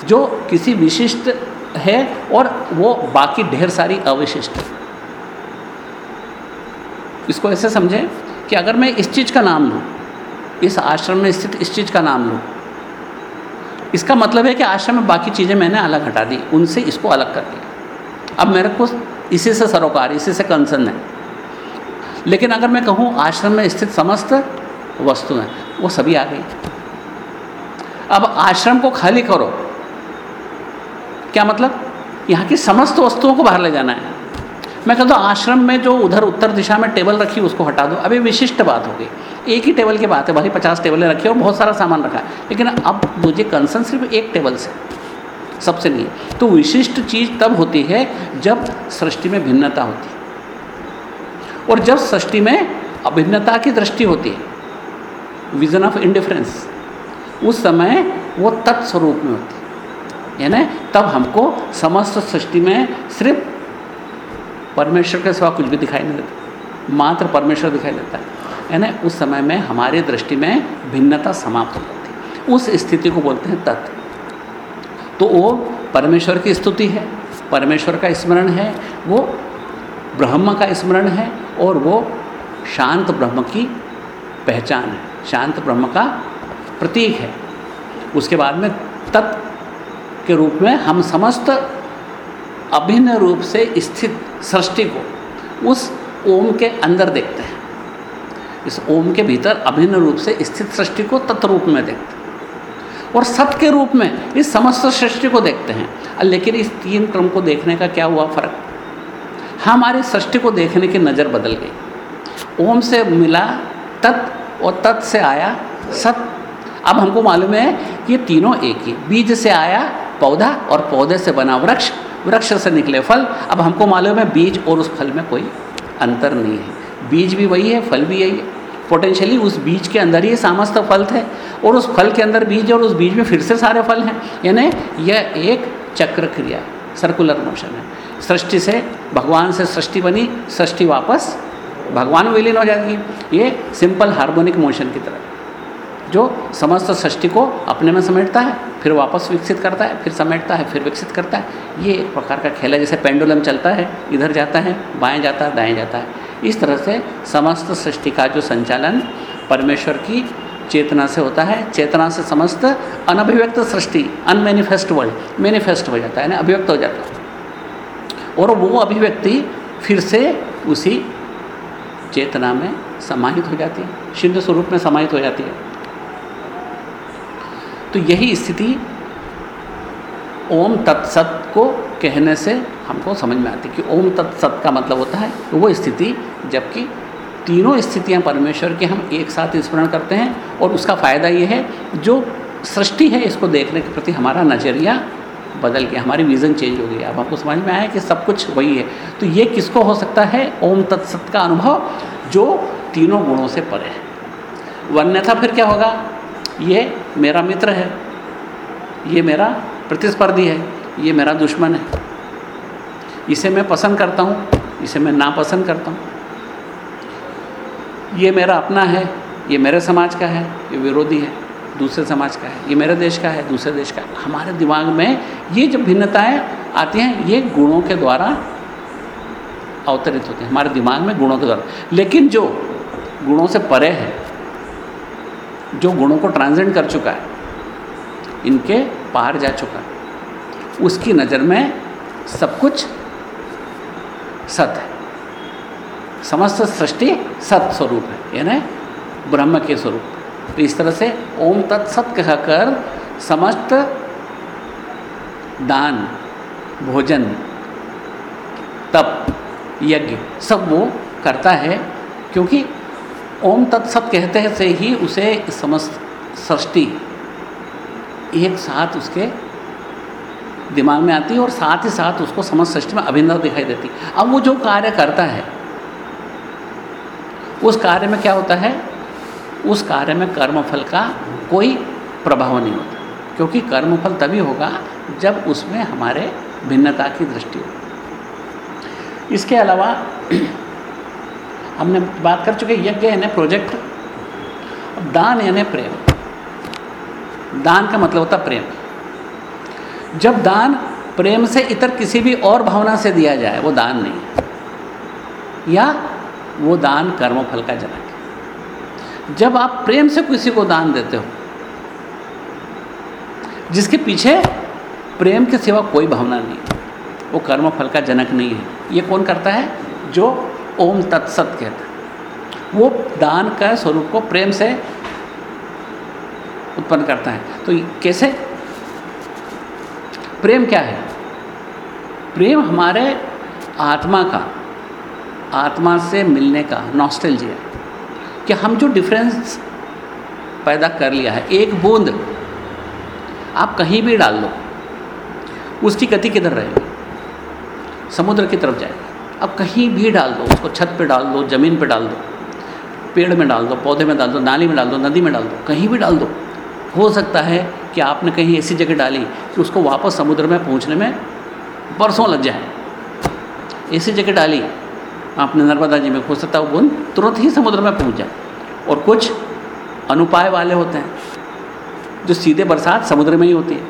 जो किसी विशिष्ट है और वो बाकी ढेर सारी अविशिष्ट इसको ऐसे समझें कि अगर मैं इस चीज़ का नाम लूँ, इस आश्रम में स्थित इस चीज़ का नाम लूँ इसका मतलब है कि आश्रम में बाकी चीज़ें मैंने अलग हटा दी, उनसे इसको अलग कर दिया। अब मेरे को इसी से सरोकार, इसी से कंसर्न है। लेकिन अगर मैं कहूँ आश्रम में स्थित समस्त वस्तुएँ वो सभी आ गई। अब आश्रम को खाली करो। क्या मतलब? यहाँ की समस्त वस्तुओं को बाहर ले जाना है। मैं कहता हूँ, आश्रम में जो उधर उत्तर दिशा में टेबल रखी, उसको हटा दो। अभी विशिष्ट बात हो गई। एक ही टेबल की बात है भाई पचास टेबलें रखी और बहुत सारा सामान रखा है। लेकिन अब मुझे कंसर्न सिर्फ़ एक टेबल से, सबसे नहीं। तो विशिष्ट चीज़ तब होती है जब सृष्टि में भिन्नता होती है। और जब सृष्टि में अभिन्नता की दृष्टि होती है विजन ऑफ़ इंडिफरेंस उस समय वो तत्स्वरूप में होती है। यानी तब हमको समस्त सृष्टि में सिर्फ़ परमेश्वर के सिवा कुछ भी दिखाई नहीं देता। मात्र परमेश्वर दिखाई देता है। यानी उस समय में हमारी दृष्टि में भिन्नता समाप्त हो जाती है। उस स्थिति को बोलते हैं तत्व तो वो परमेश्वर की स्तुति है। परमेश्वर का स्मरण है। वो ब्रह्म का स्मरण है और वो शांत ब्रह्म की पहचान है। शांत ब्रह्म का प्रतीक है। उसके बाद में तत्व के रूप में हम समस्त अभिन्न रूप से स्थित सृष्टि को उस ओम के अंदर देखते हैं। इस ओम के भीतर अभिन्न रूप से स्थित सृष्टि को तत्रूप में देखते हैं। और सत्य के रूप में इस समस्त सृष्टि को देखते हैं। लेकिन इस तीन क्रम को देखने का क्या हुआ फ़र्क? हमारी सृष्टि को देखने की नज़र बदल गई। ओम से मिला तत् और तत् से आया सत। अब हमको मालूम है कि ये तीनों एक ही। बीज से आया पौधा और पौधे से बना वृक्ष। वृक्ष से निकले फल। अब हमको मालूम है बीज और उस फल में कोई अंतर नहीं है। बीज भी वही है, फल भी यही है। पोटेंशियली उस बीज के अंदर ही समस्त फल थे और उस फल के अंदर बीज और उस बीज में फिर से सारे फल हैं। यानी यह एक चक्र क्रिया सर्कुलर मोशन है। सृष्टि से भगवान से सृष्टि बनी, सृष्टि वापस भगवान विलीन हो जाएगी। ये सिंपल हार्मोनिक मोशन की तरह। जो समस्त सृष्टि को अपने में समेटता है, फिर वापस विकसित करता है, फिर समेटता है, फिर विकसित करता है। ये एक प्रकार का खेल है, जैसे पेंडुलम चलता है, इधर जाता है, बाएँ जाता है, दाएँ जाता है। इस तरह से समस्त सृष्टि का जो संचालन परमेश्वर की चेतना से होता है। चेतना से समस्त अनभिव्यक्त सृष्टि अनमेनिफेस्ट वर्ल्ड मैनिफेस्ट हो जाता है ना अभिव्यक्त हो जाता है। और वो अभिव्यक्ति फिर से उसी चेतना में समाहित हो जाती है सिद्ध स्वरूप में समाहित हो जाती है। तो यही स्थिति ओम तत्सत को कहने से हमको समझ में आती है कि ओम तत्सत का मतलब होता है वो स्थिति, जबकि तीनों स्थितियाँ परमेश्वर के हम एक साथ स्मरण करते हैं और उसका फ़ायदा ये है, जो सृष्टि है इसको देखने के प्रति हमारा नज़रिया बदल गया, हमारी विज़न चेंज हो गई अब हमको समझ में आया कि सब कुछ वही है। तो ये किसको हो सकता है? ओम तत्सत का अनुभव जो तीनों गुणों से परे है। वन्यथा फिर क्या होगा? ये मेरा मित्र है। ये मेरा प्रतिस्पर्धी है। ये मेरा दुश्मन है। इसे मैं पसंद करता हूँ। इसे मैं नापसंद करता हूँ। ये मेरा अपना है। ये मेरे समाज का है। ये विरोधी है। दूसरे समाज का है। ये मेरे देश का है। दूसरे देश का। है हमारे दिमाग में ये जो भिन्नताएँ आती हैं, ये गुणों के द्वारा अवतरित होते हैं। हमारे दिमाग में गुणों के द्वारा। लेकिन जो गुणों से परे है जो गुणों को ट्रांसेंड कर चुका है, इनके पार जा चुका है। उसकी नज़र में सब कुछ सत है। समस्त सृष्टि सत स्वरूप है, यानी ब्रह्म के स्वरूप। तो इस तरह से ओम तत्सत कहकर समस्त दान, भोजन, तप, यज्ञ, सब वो करता है, क्योंकि ओम तत्सत कहते से ही उसे समस्त सृष्टि एक साथ उसके दिमाग में आती है और साथ ही साथ उसको समस्त सृष्टि में अभिन्न दिखाई देती अब वो जो कार्य करता है, उस कार्य में क्या होता है? उस कार्य में कर्मफल का कोई प्रभाव नहीं होता, क्योंकि कर्मफल तभी होगा जब उसमें हमारे भिन्नता की दृष्टि हो। इसके अलावा (clears throat) हमने बात कर चुके यज्ञ यानी प्रोजेक्ट दान यानी प्रेम। दान का मतलब होता प्रेम। जब दान प्रेम से इतर किसी भी और भावना से दिया जाए, वो दान नहीं है। या वो दान कर्मफल का जनक है। जब आप प्रेम से किसी को दान देते हो, जिसके पीछे प्रेम के सिवा कोई भावना नहीं वो कर्मफल का जनक नहीं है। ये कौन करता है? जो ओम तत्सत कहता है। वो दान का स्वरूप को प्रेम से उत्पन्न करता है। तो कैसे? प्रेम क्या है? प्रेम हमारे आत्मा का, आत्मा से मिलने का नॉस्टैल्जिया कि हम जो डिफरेंस पैदा कर लिया है, एक बूंद, आप कहीं भी डाल लो, उसकी गति किधर रहेगी? समुद्र की तरफ़ जाएगी। अब कहीं भी डाल दो, उसको छत पे डाल दो, ज़मीन पे डाल दो, पेड़ में डाल दो, पौधे में डाल दो, नाली में डाल दो, नदी में डाल दो, कहीं भी डाल दो। हो सकता है कि आपने कहीं ऐसी जगह डाली कि उसको वापस समुद्र में पहुँचने में बरसों लग जाए। ऐसी जगह डाली, आपने नर्मदा जी में हो सकता है वो बूंद तुरंत ही समुद्र में पहुँच जाए। और कुछ अनुपाय वाले होते हैं, जो सीधे बरसात समुद्र में ही होती है।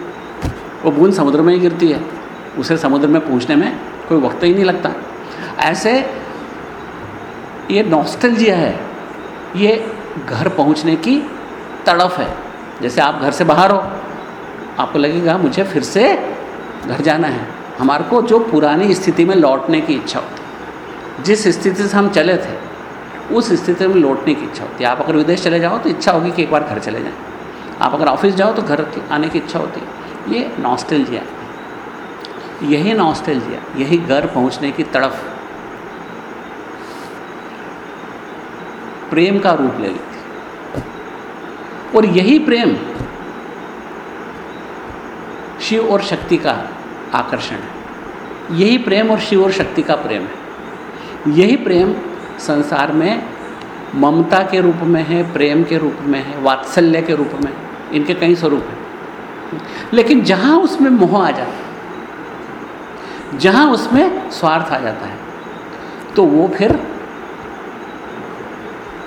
वो बूंद समुद्र में ही गिरती है। उसे समुद्र में पहुँचने में कोई वक्त ही नहीं लगता। ऐसे ये नॉस्टल्जिया है। ये घर पहुँचने की तड़फ है। जैसे आप घर से बाहर हो, आपको लगेगा मुझे फिर से घर जाना है। हमारे को जो पुरानी स्थिति में लौटने की इच्छा होती, जिस स्थिति से हम चले थे, उस स्थिति में लौटने की इच्छा होती। है आप अगर विदेश चले जाओ तो इच्छा होगी कि एक बार घर चले जाएँ। आप अगर ऑफ़िस जाओ तो घर आने की इच्छा होती। है ये नॉस्टल्जिया यही नॉस्टल्जिया यही घर पहुँचने की तड़फ प्रेम का रूप ले लेती और यही प्रेम शिव और शक्ति का आकर्षण है। यही प्रेम और शिव और शक्ति का प्रेम है। यही प्रेम संसार में ममता के रूप में है, प्रेम के रूप में है, वात्सल्य के रूप में, इनके कई स्वरूप हैं। लेकिन जहाँ उसमें मोह आ जाता है, जहाँ उसमें स्वार्थ आ जाता है तो वो फिर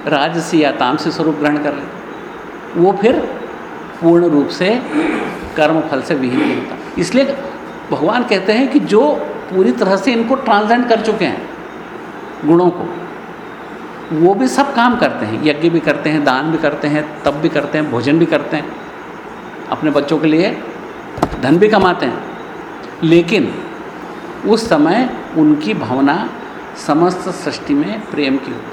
राजसी या तामसी स्वरूप ग्रहण कर ले वो फिर पूर्ण रूप से कर्म फल से विहीन नहीं होता। इसलिए भगवान कहते हैं कि जो पूरी तरह से इनको ट्रांसेंड कर चुके हैं गुणों को, वो भी सब काम करते हैं। यज्ञ भी करते हैं, दान भी करते हैं, तप भी करते हैं, भोजन भी करते हैं। अपने बच्चों के लिए धन भी कमाते हैं। लेकिन उस समय उनकी भावना समस्त सृष्टि में प्रेम की होती है।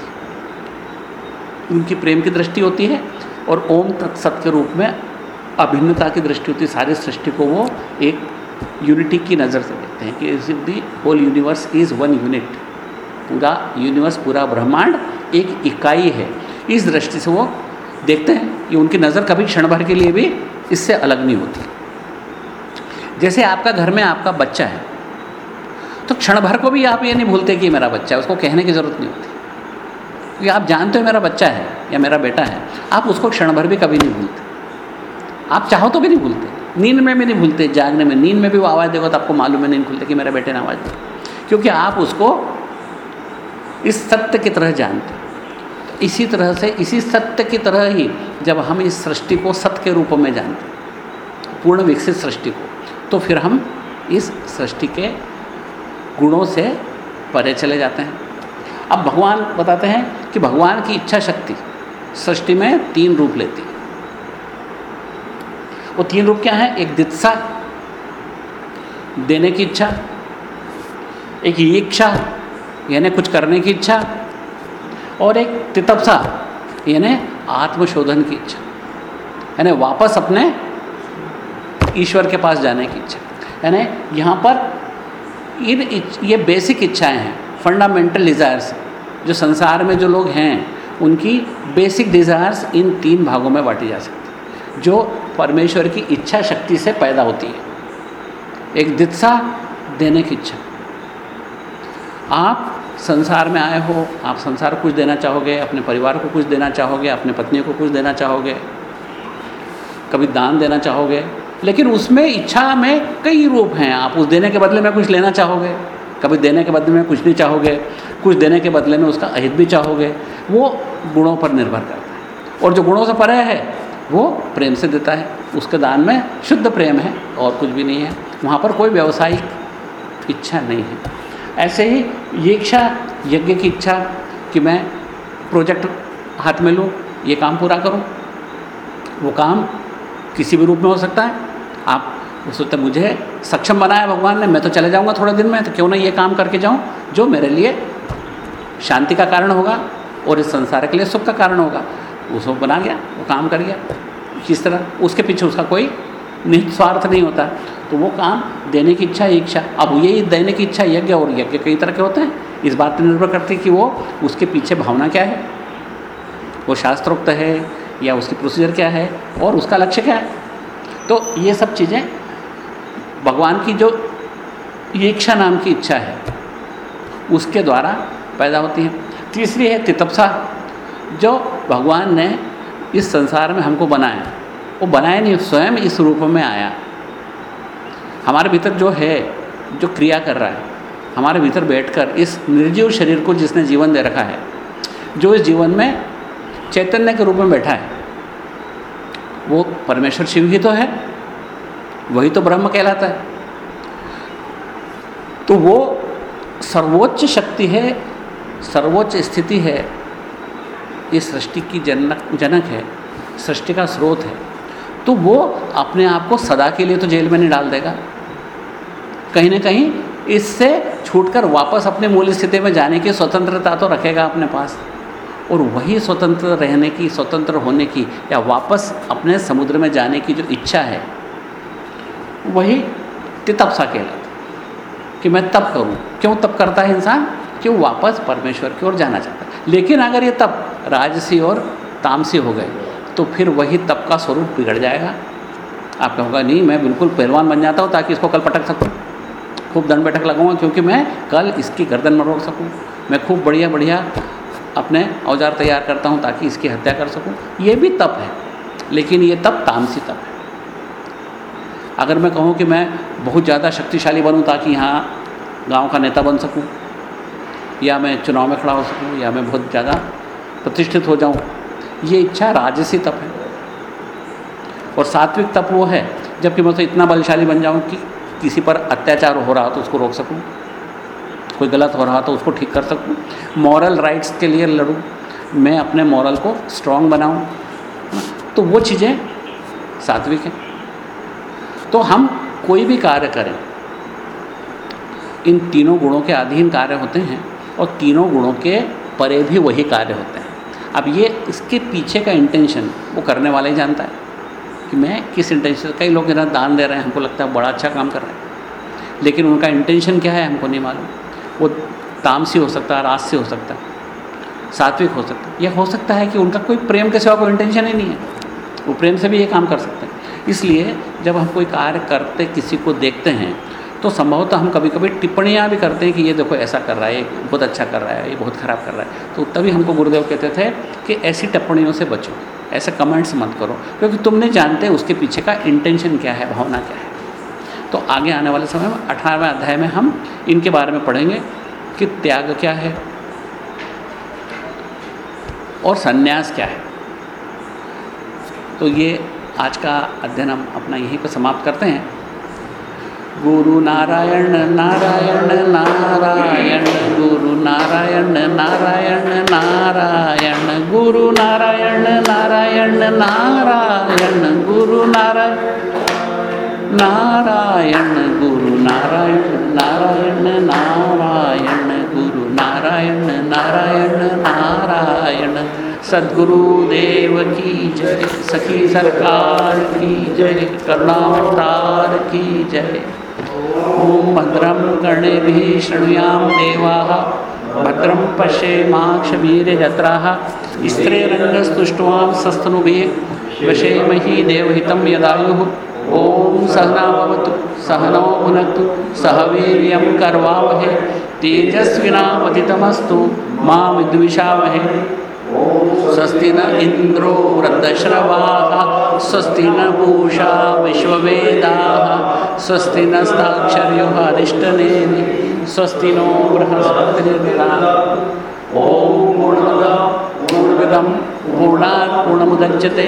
उनकी प्रेम की दृष्टि होती है और ओम तत्सत के रूप में अभिन्नता की दृष्टि होती है। सारी सृष्टि को वो एक यूनिटी की नज़र से देखते हैं कि the whole universe is one unit पूरा यूनिवर्स पूरा ब्रह्मांड एक इकाई है। इस दृष्टि से वो देखते हैं कि उनकी नज़र कभी क्षण भर के लिए भी इससे अलग नहीं होती। जैसे आपका घर में आपका बच्चा है तो क्षण भर को भी आप ये नहीं भूलते कि मेरा बच्चा है, उसको कहने की ज़रूरत नहीं होती। क्योंकि आप जानते हो मेरा बच्चा है या मेरा बेटा है, आप उसको क्षण भर भी कभी नहीं भूलते। आप चाहो तो भी नहीं भूलते। नींद में भी नहीं भूलते, जागने में। नींद में भी वो आवाज़ देगा तो आपको मालूम है नहीं खुलते कि मेरे बेटे ने आवाज़ दी। क्योंकि आप उसको इस सत्य की तरह जानते तो इसी तरह से, इसी सत्य की तरह ही जब हम इस सृष्टि को सत्य के रूप में जानते पूर्ण विकसित सृष्टि को तो फिर हम इस सृष्टि के गुणों से परे चले जाते हैं। अब भगवान बताते हैं कि भगवान की इच्छा शक्ति सृष्टि में तीन रूप लेती वो तीन रूप क्या है? एक दित्सा, देने की इच्छा, एक इच्छा यानी कुछ करने की इच्छा, और एक तितपसा, यानी आत्मशोधन की इच्छा, यानी वापस अपने ईश्वर के पास जाने की इच्छा। यानी यहाँ पर इन ये बेसिक इच्छाएँ हैं। फंडामेंटल डिज़ायर्स जो संसार में जो लोग हैं, उनकी बेसिक डिज़ायर्स इन तीन भागों में बांटी जा सकती है, जो परमेश्वर की इच्छा शक्ति से पैदा होती है। एक दित्सा देने की इच्छा। आप संसार में आए हो, आप संसार कुछ देना चाहोगे, अपने परिवार को कुछ देना चाहोगे, अपने पत्नी को कुछ देना चाहोगे, कभी दान देना चाहोगे, लेकिन उसमें इच्छा में कई रूप हैं। आप उस देने के बदले में कुछ लेना चाहोगे। कभी देने के बदले में कुछ नहीं चाहोगे, कुछ देने के बदले में उसका अहित भी चाहोगे, वो गुणों पर निर्भर करता है। और जो गुणों से परे है, वो प्रेम से देता है। उसके दान में शुद्ध प्रेम है और कुछ भी नहीं है। वहाँ पर कोई व्यवसायिक इच्छा नहीं है। ऐसे ही ये इच्छा, यज्ञ की इच्छा कि मैं प्रोजेक्ट हाथ में लूँ, ये काम पूरा करूँ, वो काम किसी भी रूप में हो सकता है। आप वक्त मुझे सक्षम बनाया भगवान ने। मैं तो चले जाऊँगा थोड़े दिन में तो क्यों ना ये काम करके जाऊँ? जो मेरे लिए शांति का कारण होगा और इस संसार के लिए सुख का कारण होगा। उसको बना गया, वो काम कर गया। किस तरह, उसके पीछे उसका कोई निस्वार्थ नहीं होता। तो वो काम देने की इच्छा इच्छा अब यही देने की इच्छा यज्ञ और यज्ञ कई तरह के होते हैं। इस बात पर निर्भर करती है कि वो उसके पीछे भावना क्या है। वो शास्त्रोक्त है या उसकी प्रोसीजर क्या है और उसका लक्ष्य क्या है। तो ये सब चीज़ें भगवान की जो इच्छा नाम की इच्छा है, उसके द्वारा पैदा होती है। तीसरी है तितपसा, जो भगवान ने इस संसार में हमको बनाया। वो बनाया नहीं स्वयं इस रूप में आया। हमारे भीतर जो है, जो क्रिया कर रहा है, हमारे भीतर बैठकर इस निर्जीव शरीर को जिसने जीवन दे रखा है, जो इस जीवन में चैतन्य के रूप में बैठा है, वो परमेश्वर शिव ही तो है वही तो ब्रह्म कहलाता है। तो वो सर्वोच्च शक्ति है, सर्वोच्च स्थिति है, ये सृष्टि की जनक जनक है, सृष्टि का स्रोत है। तो वो अपने आप को सदा के लिए तो जेल में नहीं डाल देगा। कहीं ना कहीं इससे छूटकर वापस अपने मूल स्थिति में जाने की स्वतंत्रता तो रखेगा अपने पास। और वही स्वतंत्र रहने की, स्वतंत्र होने की या वापस अपने समुद्र में जाने की जो इच्छा है वही तितपसा कहलाता कि मैं तप करूँ। क्यों तप करता है इंसान? क्यों वापस परमेश्वर की ओर जाना चाहता है। लेकिन अगर ये तप राजसी और तामसी हो गए तो फिर वही तप का स्वरूप बिगड़ जाएगा। आप कहोगा, नहीं, मैं बिल्कुल पहलवान बन जाता हूँ ताकि इसको कल पटक सकूँ। खूब दंड बैठक लगाऊँगा क्योंकि मैं कल इसकी गर्दन में रोक सकूँ। मैं खूब बढ़िया बढ़िया अपने औज़ार तैयार करता हूँ ताकि इसकी हत्या कर सकूँ। ये भी तप है, लेकिन ये तप तामसी तप है। अगर मैं कहूँ कि मैं बहुत ज़्यादा शक्तिशाली बनूँ ताकि यहाँ गाँव का नेता बन सकूँ, या मैं चुनाव में खड़ा हो सकूँ, या मैं बहुत ज़्यादा प्रतिष्ठित हो जाऊँ, ये इच्छा राजसी तप है। और सात्विक तप वो है, जबकि मैं तो इतना बलशाली बन जाऊँ कि किसी पर अत्याचार हो रहा हो तो उसको रोक सकूँ, कोई गलत हो रहा तो उसको ठीक कर सकूँ मॉरल राइट्स के लिए लड़ूँ, मैं अपने मॉरल को स्ट्रॉन्ग बनाऊँ तो वो चीज़ें सात्विक हैं। तो हम कोई भी कार्य करें, इन तीनों गुणों के अधीन कार्य होते हैं और तीनों गुणों के परे भी वही कार्य होते हैं। अब ये इसके पीछे का इंटेंशन वो करने वाला ही जानता है कि मैं किस इंटेंशन कई लोग इतना दान दे रहे हैं, हमको लगता है बड़ा अच्छा काम कर रहे हैं। लेकिन उनका इंटेंशन क्या है, हमको नहीं मालूम। वो तामसी हो सकता है रास से हो सकता है, सात्विक हो सकता है। यह हो सकता है कि उनका कोई प्रेम के सिवा कोई इंटेंशन ही नहीं है। वो प्रेम से भी ये काम कर सकते हैं। इसलिए जब हम कोई कार्य करते, किसी को देखते हैं तो संभवतः हम कभी कभी टिप्पणियाँ भी करते हैं कि ये देखो ऐसा कर रहा है, ये बहुत अच्छा कर रहा है, ये बहुत ख़राब कर रहा है। तो तभी हमको गुरुदेव कहते थे कि ऐसी टिप्पणियों से बचो, ऐसे कमेंट्स मत करो, क्योंकि तुम नहीं जानते उसके पीछे का इंटेंशन क्या है, भावना क्या है। तो आगे आने वाले समय में अठारहवें अध्याय में हम इनके बारे में पढ़ेंगे कि त्याग क्या है और संन्यास क्या है। तो ये आज का अध्ययन हम अपना यहीं पर समाप्त करते हैं। गुरु नारायण नारायण नारायण, गुरु नारायण नारायण नारायण, गुरु नारायण नारायण नारायण, गुरु नारायण नारायण, गुरु नारायण नारायण नारायण नारायण नारायण नारायण। सदगुरु देव की जय, सखी सरकार की जय, करुणावतार की जय। ॐ भद्रं कर्णेभिः शृणुयां देवाः, भद्रं पश्येमाक्षवीर्यजत्राः स्त्रीरङ्गस्तुष्ट्वां सस्तनुभिः वशेमहि देवहितं यदायुः। ॐ सहना भवतु सहनौ भुनक्तु सह वीर्यं कर्वावहे तेजस्विनावधितमस्तु मा विद्विषावहे स्वस्ति न इन्द्रो वृद्धश्रवाः, स्वस्ति न पूषा विश्ववेदाः। स्वस्ति नस्ताक्षर्यो अरिष्टनेमि स्वस्ति नो बृहस्पतिर्निरा ॐ पूर्णमदः पूर्णमिदं पूर्णात् पूर्णमुदच्यते